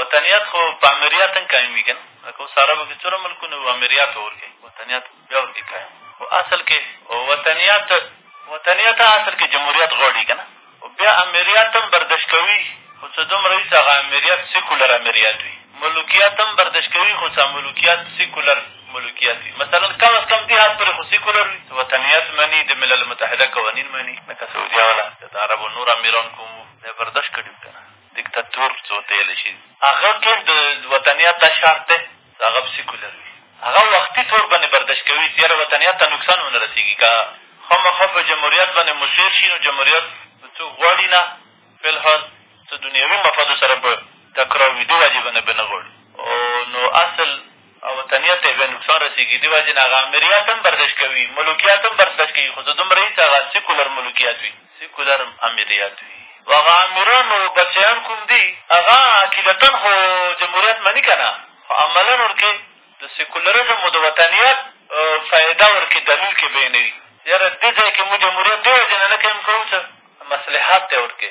وطنیت خو په امریت هم قایم وي که نه لکه اوس عربو کښې څومره ملکونه وو امریت به ورکوي وطنیت بیا ورکې قایم خو اصل کښې وطنیت وطنیت اصل کښې جمهوریت غواړي که نه خو بیا امریت هم بردش کوي خو څه دومره وي چې هغه امریت سیکولر امریت وي ملوکیت هم بردش کوي خو څه ملوکیت سیکولر ملوکیت وي مثلا کم از کم دې حد پورې خو سیکولر وي وطنیت مني د ملل متحده قوانین مني لکه سعودیه والا د عربو نور امیران کوم وو دا یې بردش کړي که نه دیکتاتور ورته ویلی شي، هغه ټول د وطنیت دا شرط دی چې هغه به سیکولر وي. هغه وختي طور باندې برداشت کوي چې یاره وطنیت ته نقصان ونه رسېږي، که خامخا په جمهوریت باندې مصر شي نو جمهوریت به څوک غواړي نه، فی الحال څه دنیوي مفادو سره به ټکراو وي، دې وجې باندې به نه غواړي او نو اصل او وطنیت ته یې بیا نقصان رسېږي، دې وجې نه هغه امریت هم بردشت کوي، ملوکیت هم بردشت کوي، خو څه دومره یي چې هغه سیکولر ملوکیت وي، سیکولر امریت وي او هغه امیران او بچیان کوم دي، هغه عقیدتاً خو جمهوریت مني که نه، خو عملاً ورکې د سیکولرزم او د وطنیت فایده ورکې دلیل کېدای نه وي، یاره دې ځای کې موږ جمهوریت دې وجې نه نه قایم کوو چې مصلحت دی ورکې.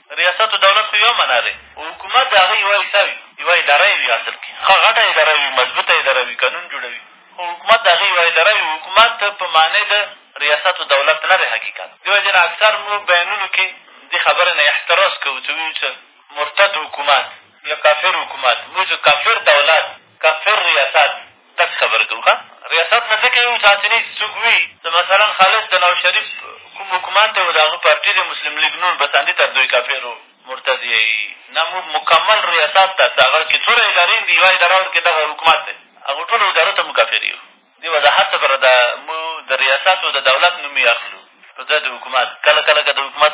ریاست د دولت خو یوه معنا دی، خو حکومت د هغه یوه حصه وي، یوه اداره یې وي اصل کښې، ښه غټه اداره وي، مضبوطه اداره وي، قانون جوړوي، خو حکومت د هغه یوه اداره وي، حکومت په معنی د ریاست د دولت نه دی حقیقت دې وجې نه اکثر مونږ بیانونو کښې دې خبرې نه احتراز کوو چې وایو چې مرتد حکومت یا کافر حکومت، مونږ وایو چې کافر دولت، کافر ریاست. تک خبرې کوو که ریاست نه ځکه یو تاسې نه چې څوک وي د مثلا خالد د نواز شریف کوم حکومت دی او د هغه پارټي دی مسلم لیګ نون بس اندی تر دوی کافر و مرتد یی نه موږ مکمل ریاست ته د هغه چې څوره ادارې دي یوه اداره ورکې دغه حکومت دی هغو ټولو ادارو ته موږ کافر یو دې وضاحت لپاره دا موږ د ریاست او د دولت نوم یې اخلو نو دا د حکومت کله کله که د حکومت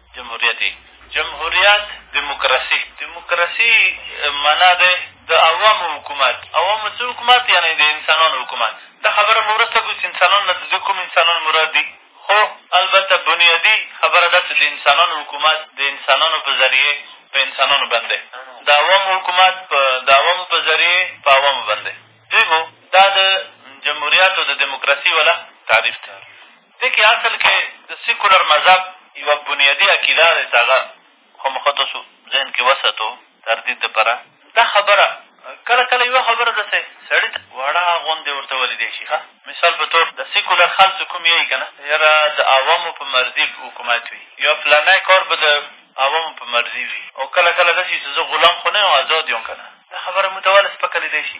جمهوریتي جمهوریت دموکراسي دموکراسي معنا دی د عوامو حکومت عوامو څه حکومت یعنې د انسانانو حکومت دا خبره به وروسته ګورو چې انسانان نه د دوی کوم انسانان مراد دي خو البته بنیادي خبره دا چې د انسانانو حکومت د انسانانو په ذریعې په انسانانو باندې د عوامو حکومت په د عوامو په ذریعې په عوامو باندې دوی دا د جمهوریت او د دموکراسي والا تعریف دی دې کښې اصل کښې د سیکولر مذهب یوه بنیادي عقیده ده چې هغه خامخا تاسو ذهن کښې وساتو تردید دپاره دا خبره کله کله یوه خبره داسې سړي ته وړه غوندې ورته ولیدی شي ښه مثال په طور د سیکولر خلک چې کوم یې که نه یاره د عوامو په مرضي حکومت وي یا پلانی کار به د عوامو په مرضي وي او کله کله داسې چې زه غلام خو نه یم ازاد یم که نه دا خبره موږ ته ولې سپکه لیدی شي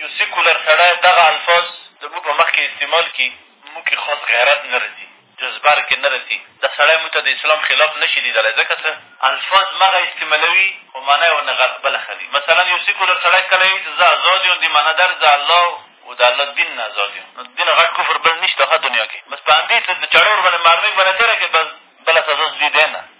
یو سیکولر سړی دغه الفاظ زموږ په مخکې استعمال کړي، موږ کښې خاص غیرت نه رسي، جذبه کښې نه رسي، دا سړی موږ ته د اسلام خلاف نه شي ليدلی، ځکه څه الفاظ مغه استعمالوي خو مانا یې ورنه بله اخلي، مثلا یو سیکولر سړی کله وایي چې زه ازاد یم، دې مانا دا ده زه الله او د الله دین نه ازاد یم، نو د دې نه غټ کفر بل نشته ښه دنیا کښې، بس په همدې ته چاړه ورباندې مارمېږ باندې تېره کړې، بس بله سزا د دوی دی نه.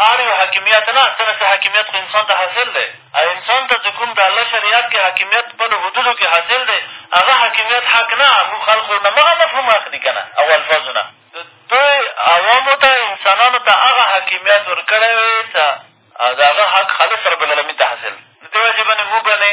آريو حاکميت نه څنګه چې حاکميت خو انسان ته حاصل دی او انسان ته چې کوم د الله شريعت کې حاکميت خپلو حدودو کې حاصل دی هغه حاکميت حق نه موږ خلقو همغه مفهوم اخلي که نه او الفاظو نه دوی عوامو ته انسانانو ته هغه حاکميت ورکړی وی چې د هغه حق خالص ربالعالمين ته حاصل دی دې وجې باندې موږ باندې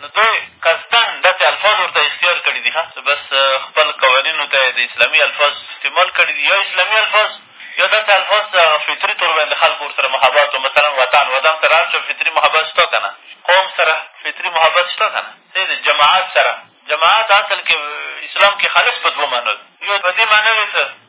نو دی قصداً داسې الفاظ ورته اختیار کړي دي، ښه! بس خپل قوانینو ته یې د اسلامي الفاظ استعمال کړي دي، یا اسلامي الفاظ یا داسې الفاظ چې هغه فطري طور باندې د خلکو ورسره محبت و، مثلاً وطن، وطن سره هر چا فطري محبت شته که نه؟ قوم سره فطري محبت شته که نه؟ صحیح ده، جماعت سره، جماعت اصل کې اسلام کې خالص په دوو معناوو دی، یو په دې معنی دی چې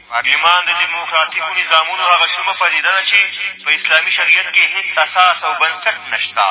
پارلمان د دموکراتیکو نظامونو هغه شومه پدیده ده چي په اسلامي شریعت کي هیڅ اساس او بنسټ نه شته.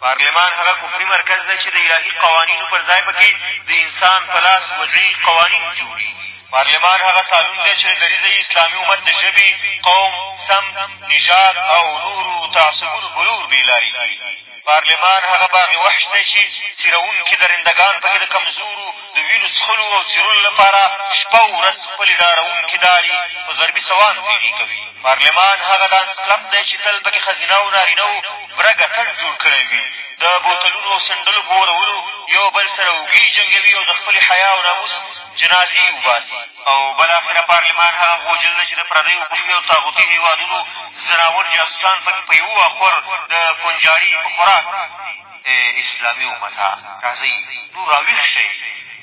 پارلمان هغه کفري مرکز ده چي د الهي قوانینو پر ځای په کي د انسان په لاس وضعي قوانین جوړیږي. پارلمان هغه سالون دی چي له دریځه یې اسلامي امت د ژبي، قوم، سمت، نژاد او نورو تعصبونو په لور بې لاري کوي. پارلمان هغه باغ وحش دی چې څېروونکي درندګان په کې د کمزورو د وینو څښلو او څېرلو لپاره شپه او ورځ خپلې ډاروونکې دارې په ضربي سوان تېرې کوي پارلمان هغه دانس کلب دی چې تل په کې ښځینه او نارینه و برګ اتڼ جوړ کړی وي د بوتلونو او سنډلو په ورولو یو بل سره اوږې جنګوي او د خپلې حیا او ناموس جنازې وباسي او بالاخره پارلمان هغه غوجل ده چې د پردیو کفري او طاغوتي هېوادونو ځناور جاسوسان په کې په یوه خور د کنجاړي په خوراک ای اسلامي امته راځئ نور راویښ شئ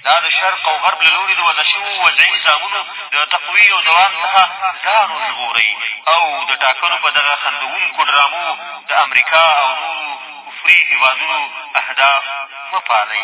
دا د شرق او غرب له لوري د وضع شوو وضعي نظامونو د تقوی او دوام څخه ځان وژغورئ او د ټاکنو په دغه خندوونکو ډرامو د امریکا او نورو کفري هېوادونو اهداف مه پالئ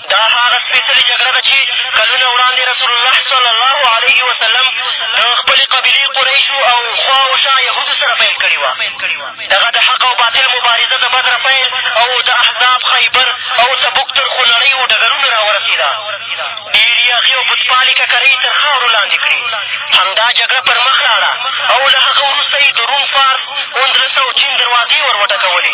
دا هغه سپېڅلې جګړه ده چې کلونه وړاندې رسول الله صلی الله علیه وسلم د خپلې قبیلې قریشو او خوا و شا یهودو سره پیل کړې وه دغه د حق او باطل مبارزه د بدره پیل او د احزاب خیبر او تبوک تر خونړیو ډګرونو را ورسېده ډېرې هغې او بتپالې ککرۍ تر خاورو لاندې کړې همدا جګړه پر مخ لاړه او له هغه وروسته یې د روم فارس اندلس او چین دروازې ور وټکولې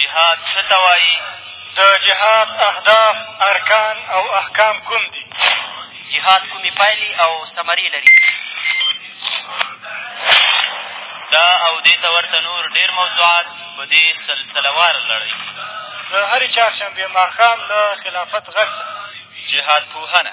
جهاد څه ته وایي؟ د جهاد اهداف، ارکان او احکام کوم دي؟ جهاد کومې پایلې او ثمرې لري؟ دا او دې ته ورته نور ډېر موضوعات په دې سلسله واره لړۍ کې د هرې چهارشنبې ماښام له خلافت غږ څخه جهاد پوهنه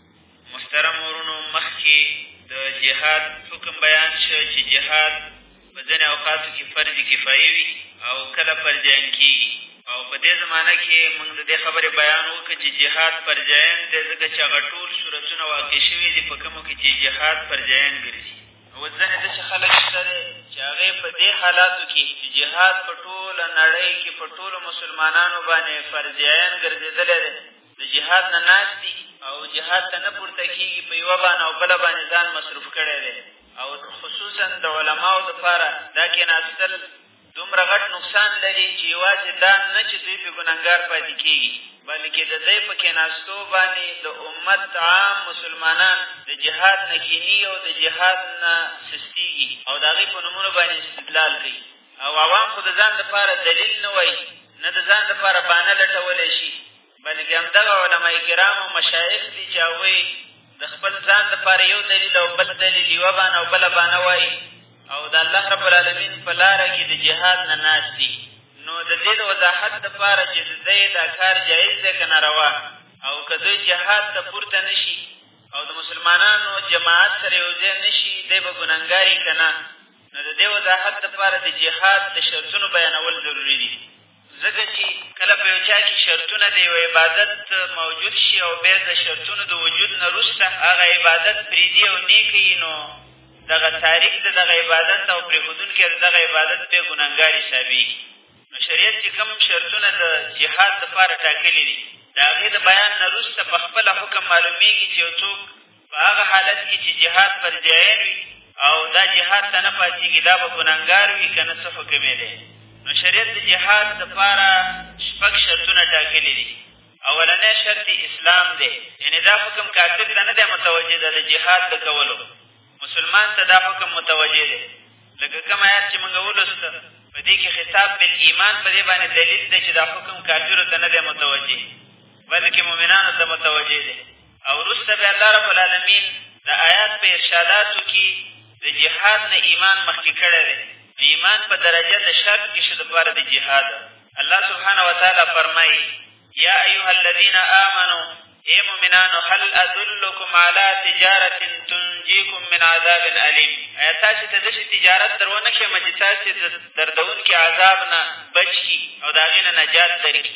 محترم ورونو مخکې د جهاد حکم بیان شو چې جهاد په ځینې اوقاتو کې فرض کفایي وي او کله فرض عین کېږي او په دې زمانه کې موږ د دې خبرې بیان وکړو چې جهاد فرض عین دی ځکه چې هغه ټول صورتونه واقع شوي دي په کومو کې چې جهاد فرض عین ګرځي اوس ځینې داسې خلک شته دی چې هغې په دې حالاتو کې چې جهاد په ټوله نړۍ کې په ټولو مسلمانانو باندې فرض عین ګرځېدلی دی د جهاد نه ناست دي او جهاد ته نه پورته کېږي په یوه بانه او بله باندې ځان مصروف کړی دی او خصوصا د علماو دپاره دا کېناستل دومره غټ نقصان لري چې یوازې دا نه چې دوی پې ګنهګار پاتې کېږي بلکې د دی په کېناستو باندې د امت عام مسلمانان د جهاد نه کیني او د جهاد نه سستېږي او د هغې په نومونو باندې استدلال کوي او عوام خو د ځان لپاره دلیل نه وایي نه د ځان لپاره بانه لټولی شي بلکې همدغه علما کرام او مشایخ دي چې هغوی د خپل ځان لپاره یو دلیل او بل دلیل یوه بانه او بله بانه وایي او د الله رب العالمین په لاره کې د جهاد نه ناست دي نو د دې د وضاحت لپاره چې د دی دا کار جایز دی که ناروا او که دوی جهاد ته پورته نه شي او د مسلمانانو جماعت سره یو ځای نه شي دی به ګنهګاري که نه نو د دې وضاحت دپاره د جهاد د شرطونو بیانول ضروري دي ځکه چې کله په یو چا کښې شرطونه د یو عبادت موجود شي او بیا د شرطونو د وجود نه وروسته هغه عبادت پرېږدي او نیې کوي نو دغه تاریک د دغه عبادت او پرېښودونکی د دغه عبادت بیا ګنهګار حسابېږي نو شریعت چې کوم شرطونه د جهاد دپاره ټاکلي دي د هغې د بیان نه وروسته په خپله حکم معلومېږي چې یو څوک په هغه حالت کې چې جهاد فرض عین وي او دا جهاد ته نه پاتېږي دا به ګنهګار وي که نه څه حکم یې دی نو شریعت د جهاد دپاره شپږ شرطونه ټاکلي دي اولنی شرط اسلام دی یعنې دا حکم کافر ته نه دی متوجه ده د جهاد د کولو مسلمان ته دا حکم متوجه دی لکه کوم آیات چې مونږ ولوسته په دې کښې خطاب بالایمان په دې باندې دلیل دی چې دا حکم کافرو ته نه دی متوجه بلکې مؤمنانو ته متوجه دی او وروسته بیا الله رب العالمین د آیات په ارشاداتو کې د جهاد نه ایمان مخکې کړی دی نو ایمان په درجه د شرط کې شو دپاره د جهاد الله سبحانه وتعالی فرمایي یا ایها الذین آمنو ای مؤمنانو هل ادلکم علی تجارت تنجیکم من عذاب علیم ایا تاسې ته داسې تجارت در ونه ښیم چې تاسې د دردونکي عذاب نه بچ کړي او د هغې نه نجات درکړي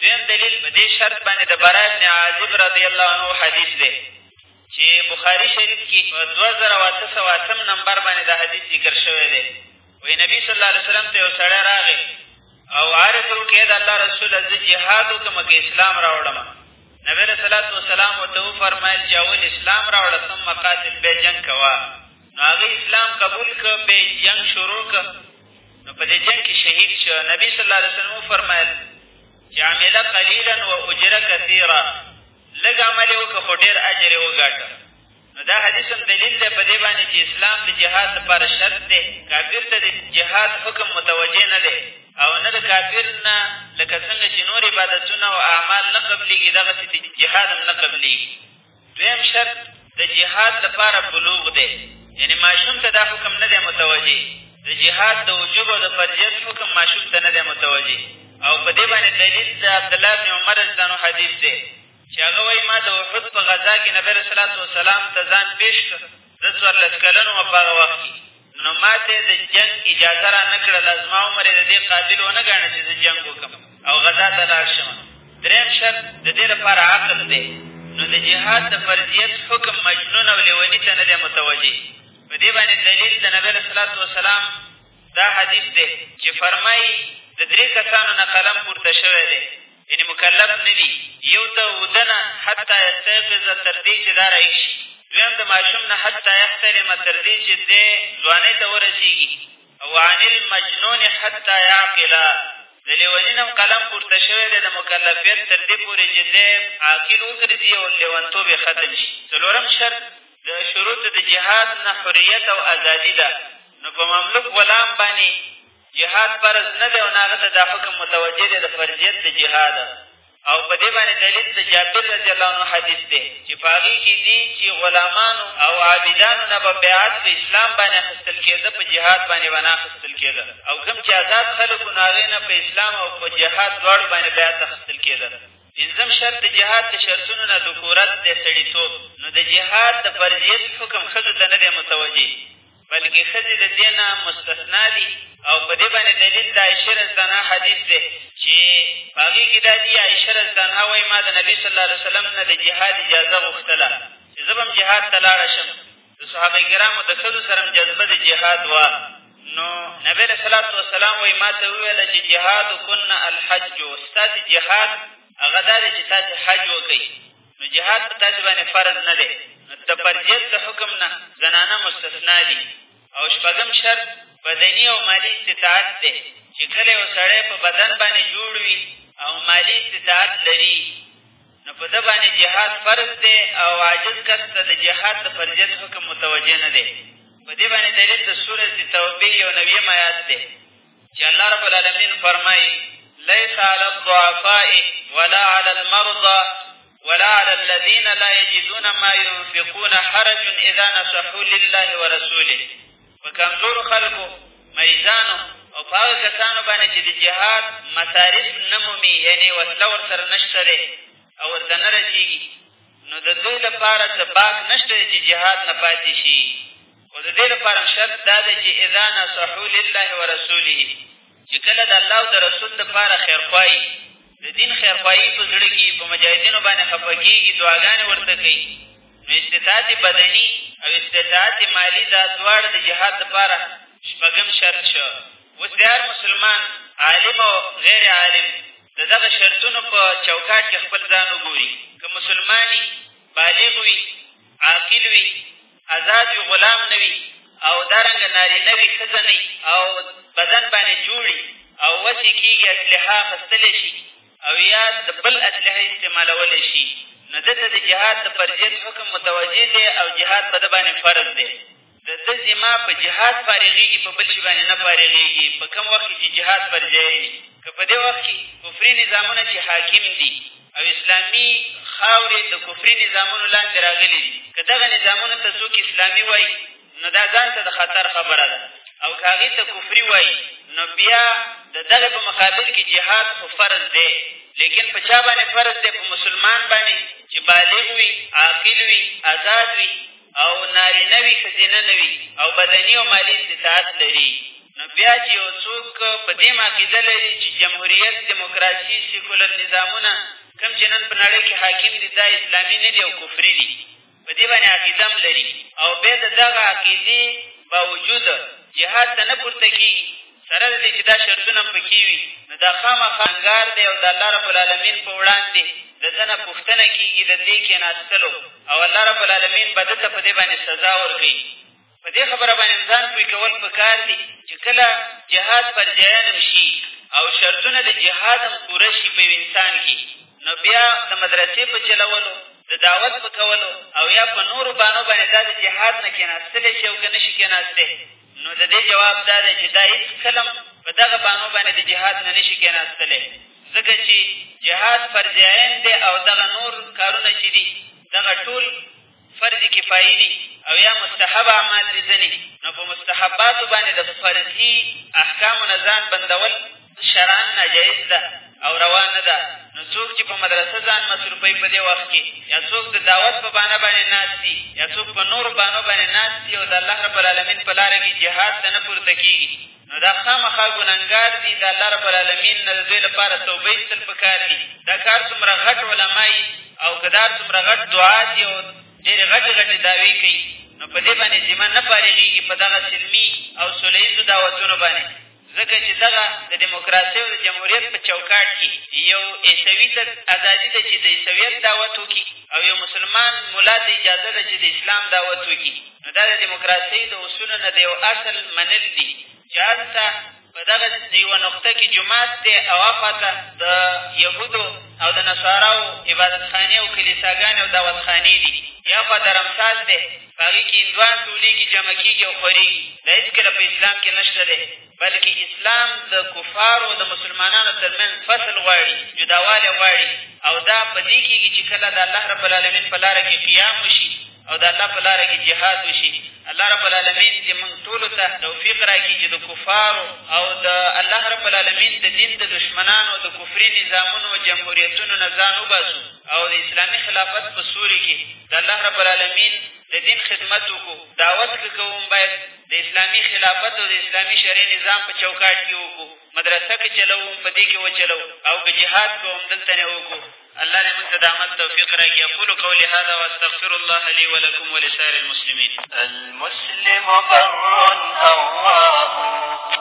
دویم دلیل په دې شرط باندې د برا بن عازب رضی الله عنه حدیث دی چې بخاري شریف کې په دوه زره او اته سوه اتم نمبر باندې دا حدیث ذکر شوی دی وایي نبي صلی الله علیه وسلم ته یو سړی راغی او عارض ورو کې د الله رسوله زه جهاد وکړم که اسلام راوړم نبی علیه صلات وسلام ورته وفرمیل چې اول اسلام راوړه ثم قاتل بیا جنګ کوه نو هغه اسلام قبول که بیا جنګ شروع که نو په دې جنګ کې شهید شو نبی صلی الله علیه وسلم وفرمایل چې عمله قلیلا و اجر کثیرا لږ عمل یې وکړه خو ډېر اجر یې وګاټه نو دا حدیث هم دلیل دی په دې باندې چې اسلام د جهاد لپاره شرط دی کافر ته د جهاد حکم متوجه نه دی او نه د کافر نه لکه څنګه چې نور عبادتونه او اعمال نه قبلېږي دغسې د جهاد هم نه قبلېږي دویم شرط د جهاد لپاره بلوغ دی یعنی ماشوم ته دا حکم نه دی متوجه د جهاد د وجوب او د فرضیت حکم ماشوم ته نه دی متوجه او په دې باندې دلیل د عبدالله بن عمر رضانو حدیث دی چې هغه وایي ما د احد په غذا کې نبی علیه صلات وسلام ته ځان پېښ کړ زه څوارلس کلن وم په هغه وخت کې نو ما ته د جنګ اجازه را نه کړله زما عمر یې د دې قابل ونه ګاڼه چې زه جنګ وکړم او غذا ته لاړ شم درېیم شرط د دې لپاره عقل دی نو د جهاد د فرضیت حکم مجنون او لیوني ته نه دی متوجه په دې باندې دلیل د نبي علیه صلات وسلام دا حدیث دی چې فرمایي د درې کسانو نه قلم پورته شوی دی یعنې مکلف نه دي یو ته اودنه حتی یستیقظ تر دې چې دا رایښ شي دویم د ماشوم نه حتی یحتلم تر دې چې دی ځوانۍ ته ورسېږي او عن المجنون حتی یعقله د لیوني نه هم قلم پورته شوی دی د مکلفیت تر دې پورې چې دی عاقل وګرځي او لیونتوب یې ختم شي څلورم شرط د شروطو د جهاد نه حریت او ازادي ده نو په مملوک غلام باندې جهاد فرض نه دی او نه هغه ته دا حکم متوجه دی د فرضیت د جهاد او په دې باندې دلیل د جابر رضی الله عنه حدیث دی چې په هغې کښې دي چې غلامانو او عابدانو نه به بیعت په اسلام باندې اخیستل کېده په جهاد باندې به نه اخیستل کېده او کوم چې ازاد خلکو نو هغې نه په اسلام او په جهاد دواړو باندې بیعت اخیستل کېده پنځم شرط د جهاد د شرطونو نه ذکورت دی، سړیتوب. نو د جهاد د فرضیت حکم ښځو ته نه دی متوجه، بلکې ښځې د دې نه مستثنا دي او په دې باندې دلیل د عایشې رض حدیث دی چې په هغې کښې دا دي عایشه رض وایي ما د نبي صلی الله علیه وسلم نه د جهاد اجازه غوښتله چې زه به هم جهاد ته لاړه شم د صحابه کرامو د ښځو سره هم جذبه د جهاد وه نو نبی علیه صلات وسلام وایي ما ته وویله چې جهاد کن الحج ستاسې جهاد هغه دا دی چې تاسې حج وکړئ نو جهاد په تاسې باندې فرض نه دی نو د فرضیت د حکم نه زنانه مستثنا دي او شپږم شرط بدني او مالي استطاعت دی چې کله یو سړی په بدن باندې جوړ وي او مالي استطاعت لري نو په ده باندې جهاد فرض دی او عاجز کس ته د جهاد د فرضیت حکم متوجه نه دی په دې باندې دلیل د سورة توبې یو نویم آیات دی چې الله رب العالمین فرمایي ليس على الضعفاء ولا على المرضى ولا على الذين لا يجدون ما ينفقون حرج إذا نصحوا لله ورسوله په کمزورو خلکو، مریضانو او په هغه کسانو باندې چې د جهاد مصارف نه مومي یعنې وسله ورسره نشته دی او ورته نه رسېږي نو د دوی لپاره څه باک نشته دی چې جهاد نه پاتې شي خو د دې لپاره شرط دا دی چې اذا نصحو لله ورسوله چې کله د الله او د رسول دپاره خیرخواهي د دین خیرخواهي په زړه کي په مجاهدینو باندې خفه کېږي دعاګانې ورته کوي نو استطاعت بدني او استطاعت مالي دا دواړه د جهاد دپاره شپږم شرط شو اوس د هر مسلمان عالم او غیر عالم د دغه شرطونو په چوکاټ کې خپل ځان وګوري که مسلمان وي بالغ وي عاقل وي ازاد وي غلام نه وي او دارنګه نارینه وي ښځه نه او بدن باندې جوړي او وسې کېږي اسلحه اخیستلی شي او یا د بل اسلحه استعمالولی شي نو ده ته د جهاد د فرضیت حکم متوجه دی او جهاد په ده باندې فرض دی د ده ذمه په جهاد فارغېږي په بل شي باندې نه فارغېږي په کوم وخت کښې چې جهاد فرضی وي که په دې وخت کښې کفري نظامونه چې حاکم دي او اسلامي خاورې د کفري نظامونو لاندې راغلي دي که دغه نظامونو ته څوک اسلامي وایي نو دا ځان ته د خطر خبره ده او که هغې ته کفري وایي نو بیا د دغې په مقابل کې جهاد خو فرض دی لیکن په چا باندې فرض دی په مسلمان باندې چې بالغ وي عاقل وي ازاد وي او نارینه وي ښځینه نه وي او بدني او مالي استطاعت لري نو بیا چې یو څوک په دې عقیده لري چې جمهوریت دیموکراسي سیکولر نظامونه کوم چې نن په نړۍ کې حاکم دي دا اسلامي نه دي او کفري دي په دې باندې عقیده هم لري او بیا د دغه عقیدې باوجود جهاد ته نه پورته کېږي سره له دې چې دا شرطونه هم پکې وي نو دا خامخا انګار دی او د الله رب العالمین په وړاندې د ده نه پوښتنه کېږي د دې کېناستلو او الله رب العالمین به ده ته په دې باندې سزا ورکوي په دې خبره باندې ځان پوه کول په کار دي چې کله جهاد پر جیانم شي او شرطونه د جهاد هم پوره شي په یو انسان کې نو بیا د مدرسې په چلولو د دعوت په کولو او یا په نورو بانو باندې دا د جهاد نه کېناستلی شي او که نه شي کېناستی نو د دې جواب دا دی چې دا هېڅکله په دغه بانو باندې د جهاد نه نه شي کېناستلی ځکه چې جهاد فرض عین دی او دغه نور کارونه چې دي دغه ټول فرض کفایي دي او یا مستحب اعمال دي ځنې نو په مستحباتو باندې د فرضي احکامو نه ځان بندول شرعا ناجایز ده او روا نه ده نو څوک چې په مدرسه ځان مصروفوي په دې وخت کې یا څوک د دعوت په بانه باندې ناست دي یا څوک په نورو بانو باندې ناست دي او د الله رب العالمین په لاره کې جهاد ته نه پورته کېږي نو دا خامخا ګنهګار دي د الله رب العالمین نه د دوی لپاره توبه ایستل په کار دي دا کار څومره غټ علما یي او که دا څومره غټ دعا دي او ډېرې غټې غټې دعوې کوي نو په دې باندې ذمه نه فارغېږي په دغه سلمي او سوله ییزو دعوتونو باندې ځکه چې دغه د دموکراسۍ او د جمهوریت په چوکاټ کې یو عیسوي ته ازادي ده چې د عیسویت دعوت وکړي او یو مسلمان ملا ته اجازه ده چې د اسلام دعوت وکړي نو دا د دموکراسۍ د اصولو نه د یو اصل منل دي چې هلته په دغه د یوه نقطه کې جومات دی او هاخواته د یهودو او د نصاراو عبادتخانې او کلیساګانې او دعوتخانې دي یا خوا درمساز دی په هغې کښې هندوان ټولېږي جمع کېږي او خورېږي دا هېڅکله په اسلام کښې نه شته دی بلکې اسلام د کفارو او د مسلمانانو تر منځ فصل غواړي جداوالی غواړي او دا په دې کېږي چې کله د الله رب العالمین په لاره کښې قیام وشي او د الله په لاره کښې جهاد وشي الله رب العالمین دې مونږ ټولو ته توفیق را کړي چې د کفارو او د الله رب العالمین د دین د دښمنانو د کفري نظامونو جمهوریتونو نه ځان وباسو او د اسلامي خلافت په سوري کې د الله رب العالمین د دین خدمت وکړو دعوت که کوم باید د اسلامي خلافت او د اسلامي شرعي نظام په چوکاټ کې وکړو مدرسه که چلوم په دې کې وچلو او که جهاد کوم دلته نه وکړو الله دې موږ ته د عمل توفیق راکړي اقول قولي هذا واستغفر الله لي ولكم ولسائر المسلمين المسلم بر الله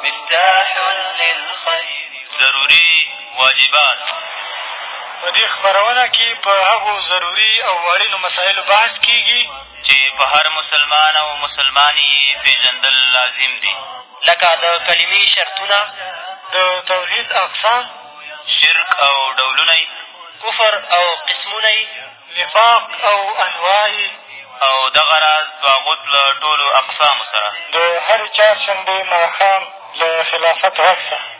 مفتاح للخير ضروري واجبات په دې خپرونه کې په هغو ضروري او اړینو مسایلو بحث کېږي چې په هر مسلمان او مسلمانې یې پېژندل لازم دي لکه د کلمې شرطونه د توحید اقسام شرک او ډولونه یې کفر او قسمونه یې نفاق او انواع یې او دغه راز طاغوت له ټولو اقسامو سره د هرې چهارشنبې ماښام له خلافت غږ سره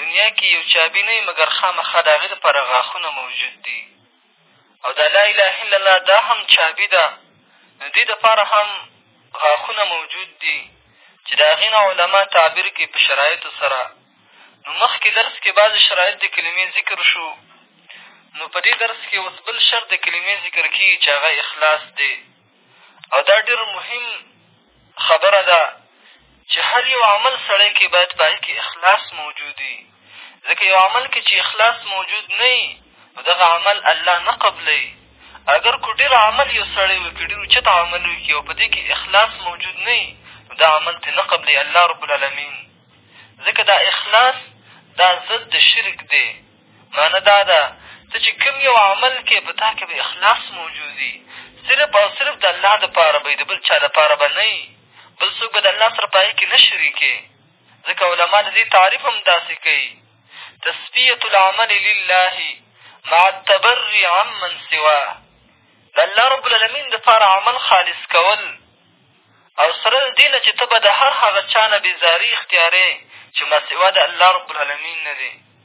دنیا کې یو چابي نه وي مګر خامخا د هغې دپاره غاښونه موجود دي او دا لا اله الا الله دا هم چابي ده د دې دپاره هم غاښونه موجود دي چې د هغې نه علما تعبیر کوي په شرایطو سره نو مخکې درس کې بعضې شرایط د کلمې ذکر شو نو په دې درس کې اوس بل شرط د کلمې ذکر کېږي چې هغه اخلاص دی او دا ډېر مهم خبره ده چې هر یو عمل سړی کوي باید په هغې کښې اخلاص موجود وي ځکه یو عمل کې چې اخلاص موجود نه وي نو دغه عمل الله نه قبلوي اګر کو ډېر عمل یو سړی وکړي ډېر اوچت عمل وکړي او په دې کښې اخلاص موجود نه وي نو دا عمل ترې نه قبلوي الله رب العالمین ځکه دا اخلاص دا ضد د شرک دی معنی دا ده، ته چې کوم یو عمل کوې، په تا کښې به اخلاص موجود وي، صرف او صرف د الله دپاره به وي، د بل چا دپاره به نه وي، بل څوک به د الله سره په هغې کښې نه شریکوې، ځکه علما د دې تعریف هم داسې کوي، تصفیة العمل لله مع التبري عن من سواه، د الله رب العلمین دپاره عمل خالص کول او سره د دې نه چې ته به د هر هغه چا نه بېزاري اختیاروې چې ماسوا د الله رب العلمین نه دی.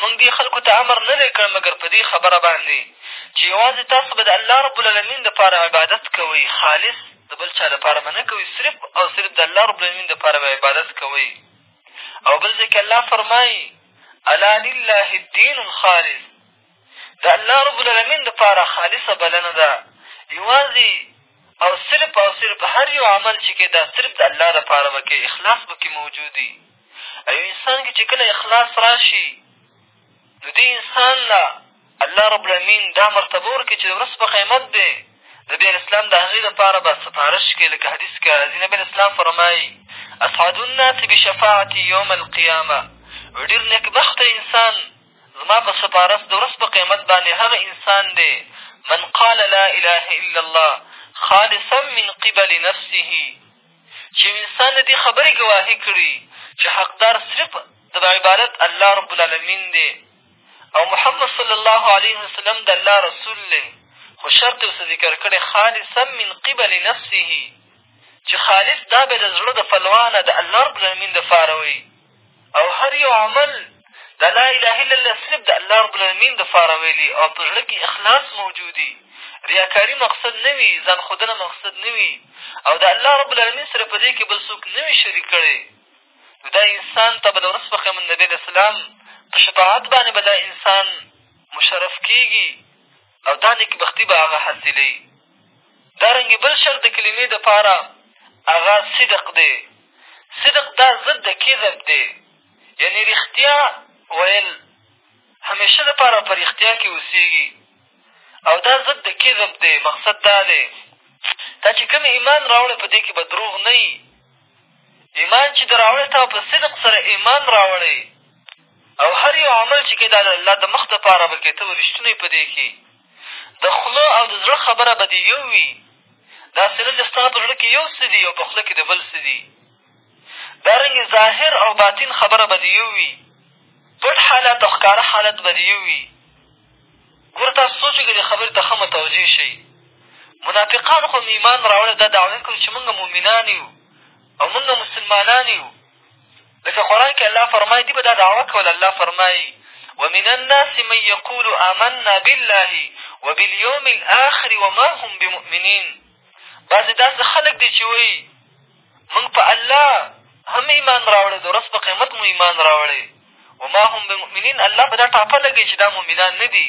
مونږ دې خلکو ته امر نه دی کړی مګر په دې خبره باندې چې یوازې تاسو به د الله ربالعلمین دپاره عبادت کوئ خالص د بل چا دپاره به نه کوئ صرف او صرف د الله ربالعلمین دپاره به عبادت کوئ او بل ځای کښې الله فرمایي الا لله الدین الخالص د الله ربالعلمین دپاره خالصه بلنه ده یوازې او صرف او صرف هر یو عمل چې کې دا صرف د الله دپاره به کې اخلاص به کې موجود وي او یو انسان کښې چې کله اخلاص را شي نو دې انسان له الله رب العالمین دا مرتبه ورکړي چې د ورځ په قیامت به نبي علیه اسلام د هغې دپاره به سفارش کړي لکه حدیث کښې راځي نبي علیه اسلام فرمایي اسعد الناس بشفاعتي یوم القیامه وایي ډېر نېکبخته انسان زما په سفارس د ورځ په قیامت باندې هغه انسان دی من قال لا اله الا الله خالصا من قبل نفسه چې یو انسان د دې خبرې ګواهي کړي چې حقدار صرف د عبادت الله رب العالمین دی او محمد صلی الله علیه وسلم د الله رسول دی خو شرط یې ورسه ذکر کړی خالصا من قبل نفسه چې خالص دا به د زړه د پلوانه د الله رب العالمین دپاره وي او هر یو عمل د لا اله الا الله صرف د الله ربالعالمین دپاره ویلي او په زړه کښې اخلاص موجود وي ریاکاري مقصد نه وي ځان ښودنه مقصد نه وي او د الله ربالعالمین سره په دې کښې بل څوک نه وي شریک کړی نو دا انسان ته به د ورځ په قیامت نبي علیه السلام په شفاعت باندې به دا انسان مشرف کېږي او دا نېکبختي به هغه حاصلوي دا رنګې بل شرط د کلمې دپاره هغه صدق دی صدق دا ضد د کذب دی یعنې رښتیا ویل همېشه دپاره په رښتیا کښې اوسېږي او دا ضد د کذب دی مقصد دا دی تا چې کوم ایمان راوړی په دې کښې به دروغ نه وي ایمان چې د راوړی تا په صدق سره ایمان راوړی او هر یو عمل چې کېدا د الله د مخ دپاره به کېتو رښتونی په دې کښې د خوله او د زړه خبره به دې یو وي دا څېره چې ستا په زړه کښې یو څه دي او په خوله کښې د بل څه دي دارنګې ظاهر او باطن خبره به دې یو وي پټ حالت او ښکاره حالت به دې یو وي ګوره تاسو سوچ وکړئ دې خبرې ته ښه متوجه شئ منافقان خو ایمان راوړی دا دعوه کوي چې مونږ مؤمنان یو او مونږ مسلمانان یو لکه قرآن کښې الله فرمایي دوی به دا دعوه کوله الله فرمایي ومن الناس من یقول آمنا بالله وبالیوم الآخر وما هم بمؤمنین بعضې داسې خلک دي چې وایي موږ په الله هم ایمان راوړی د ورځ په قیامت مو ایمان راوړی وما هم بمؤمنین الله په دا ټاپه لګوي چې دا مؤمنان نه دي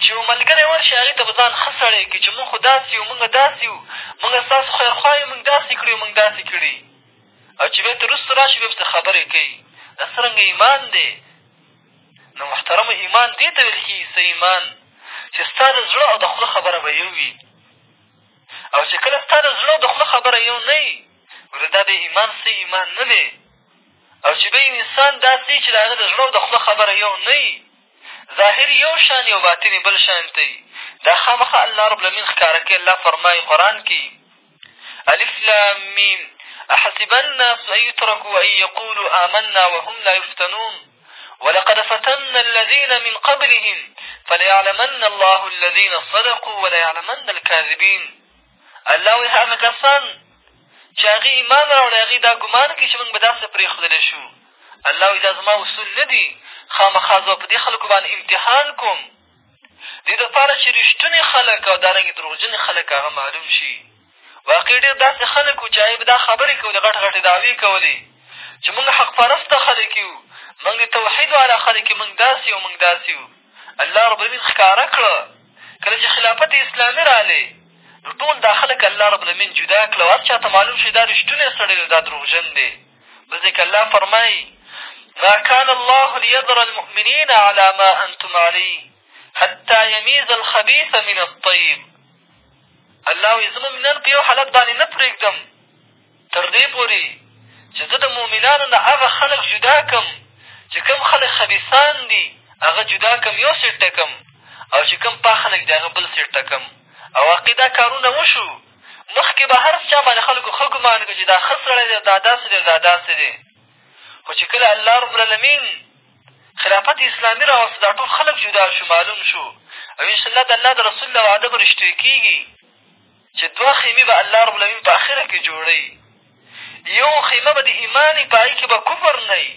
چې یو ملګری ورشي هغې ته به ځان ښه سړی کړي چې مونږ خو داسې یو مونږ داسې یو مونږ ستاسو خیرخواه یو مونږ داسې کړي مونږ داسې کړي او چې بېرته وروسته را شي بیا پسې خبرې کوي دا څرنګه ایمان دی نو محترمو ایمان دې ته ویل کېږي څه ایمان چې ستا د زړه او د خوله خبره به یو وي او چې کله ستا د زړه او د خوله خبره یو نه وي ګوره دا بې ایمان څه ایمان نه دی او چې بې انسان داسې چې د هغه د زړه او د خوله خبره یو نه وي ظاهر یو شان یو باطن بل شان ته وي دا خامخا الله ربالعالمین ښکاره کوي الله فرمایي قرآن کې الفلامیم أحسب الناس أن يتركوا أن يقولوا آمنا وهم لا يفتنون ولقد فتنا الذين من قبلهم فليعلمن الله الذين صدقوا وليعلمن الكاذبين الله وایي هغه کسان چې هغوی ایمان راوړی هغوی دا ګمان کوي چې مونږ به داسې پرېښودلی شو الله وایي دا زما اصول نه دي خامخا زه په دې خلکو باندې امتحان کوم دې دپاره چې رښتونې خلک او دارنګې دروغجنې خلک هغه معلوم شي واقع ډېر داسې خلک وو چې هغوی به دا خبرې کولې غټ غټې دعوې کولې چې مونږ حق پرسته خلک یو مونږ توحید والا خلک یو مونږ داسې یو مونږ داسې یو الله ربالعالمین ښکاره کړه کله چې خلافت اسلامي راغی نو ټول دا خلک الله رب العالمین جدا کړه او هر چا ته معلوم شي دا رښتونی سړی دی دا دروغجن دی بلځای که الله فرمایي ما کان الله لیذر المؤمنین علی ما انتم علیه حتی یمیز الخبیث من الطیب الله وایي زه مؤمنان په یو حالت باندې نه پرېږدم تر دې پورې چې زه د مؤمنانو نه هغه خلک جدا کړم چې کوم خلک خبیثان دي هغه جدا کړم یو سېټ ته کړم او چې کوم پاک خلک دي هغه بل سېټ ته کړم او واقع دا کارونه وشو مخکې به هر چا باندې خلکو ښه ګمان کړو چې دا ښه سړی دی دا داسې دی دا داسې دی خو چې کله الله ربالعالمین خلافت اسلامي راوست دا ټول خلک جدا شو معلوم شو او انشاءالله د الله د رسول له وعده به رښتوی کېږي چې دوه خېمې به الله رب العالمین په اخره کښې جوړوي یو خېمه به د ایمان وي په هغې کښې به کفر نه وي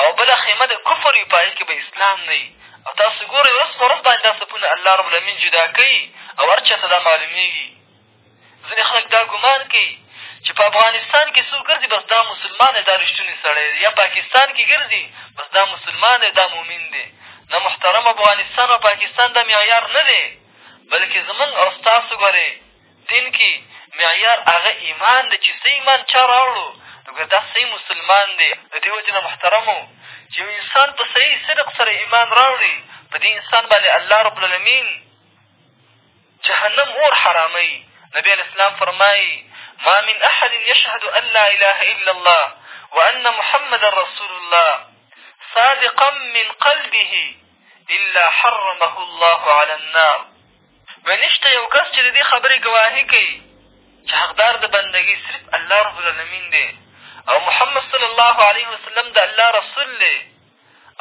او بله خېمه د کفر وي په هغې کښې به اسلام نه وي او تاسو ګورئ ورځ په ورځ باندې دا صفونه الله رب العالمین جدا کوي او هر چا ته دا معلومېږي ځینې خلک دا ګمان کوي چې په افغانستان کښې څوک ګرځي بس دا مسلمان دی دا رښتونی سړی دی یا پاکستان کښې ګرځي بس دا مسلمان دی دا مؤمن دی نه محترم افغانستان او پاکستان دا معیار نه دی بلکې زموږ او ستاسو ګورې دین کښې معیار هغه ایمان دی چې څه ایمان چا راوړو نو ګورې دا صحیح مسلمان دی د دې وجې نه محترمو چې یو انسان په صحیح صدق سره ایمان راوړي په دې انسان باندې الله رب العالمین جهنم اور حراموي نبی علیه اسلام فرمایي ما من احد یشهد ان لا اله الا الله وان محمدا رسول الله صادقا من قلبه الا حرمه الله علی النار وایي نشته یو کس چې د دې خبرې ګواهي کوي چې حقدار د بندګي صرف الله رب العالمین دی او محمد صلی الله علیه وسلم د الله رسول دی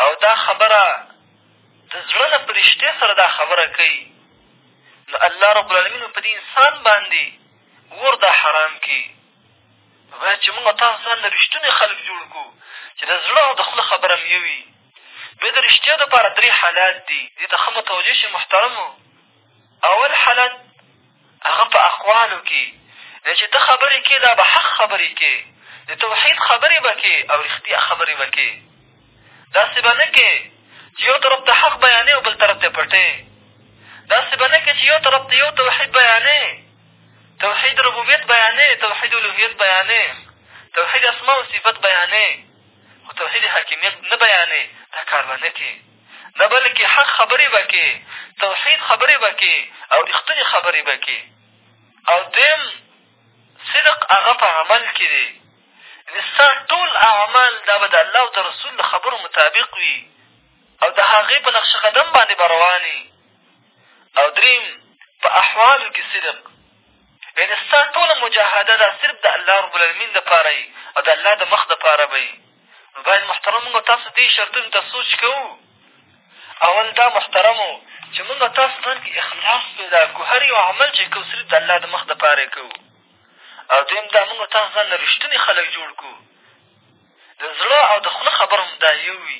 او دا خبره د زړه نه په رښتې سره دا خبره کوي نو الله رب العالمین په دې انسان باندې اور دا حرام کړي باید چې مونږ تاسو ځان له رښتونې خلک جوړ کړو چې د زړه او د خوله خبره هم یوي بیا د رښتیا دپاره درې حالات دي دې ته ښه متوجه شئ محترمو اول حالت هغه په اقوالو کې دی چې ته خبرې کې دا به حق خبرې کې د توحید خبرې به کې او رښتیا خبرې به کې داسې به نه کې چې یو طرف ته حق بیانې او بل طرف ته پټې داسې به نه کې چې یو طرف ته یو توحید بیانې توحید ربوبیت بیانې توحید الوهیت بیانې توحید اسماء و صفت بیانې خو توحید حاکمیت نه بیانوې دا کار به نه کې نه بلکې حق خبرې به کې توحید خبرې به کې او رښتونې خبرې به کې او دویم صدق هغه په عمل کې دی یعنې ستا ټول اعمال دا به د الله او د رسول د خبرو مطابق وي او د هغې په نقش قدم باندې به روان او درېیم په احوالو کښې صدق یعنې ستا ټوله مجاهده دا صرف د الله ربالعلمین دپاره وي او د الله د مخ دپاره به وي نو باید محترم مونږ تاسو دې شرطونو ته سوچ کوو اول دا محترمو چې مونږ تاسو ځان کښې اخلاص پیدا کړو هر یو عمل چې کوو صرف د الله د مخ دپاره یې کوو او دویم دا مونږ تاسو ځان نه رښتوني خلک جوړ کړو د زړه او د خوله خبره هم دا یو وي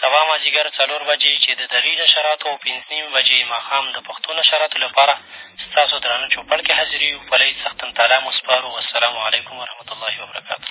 سبا مازدیګر څلور بجې چې د دري نشراتو او پنځه نیمې بجې ماښام د پښتو نشراتو لپاره ستاسو درانه چوپړ کې حاضر یو په لوی څښتن تعالی مو سپارو والسلام علیکم ورحمت الله وبرکاته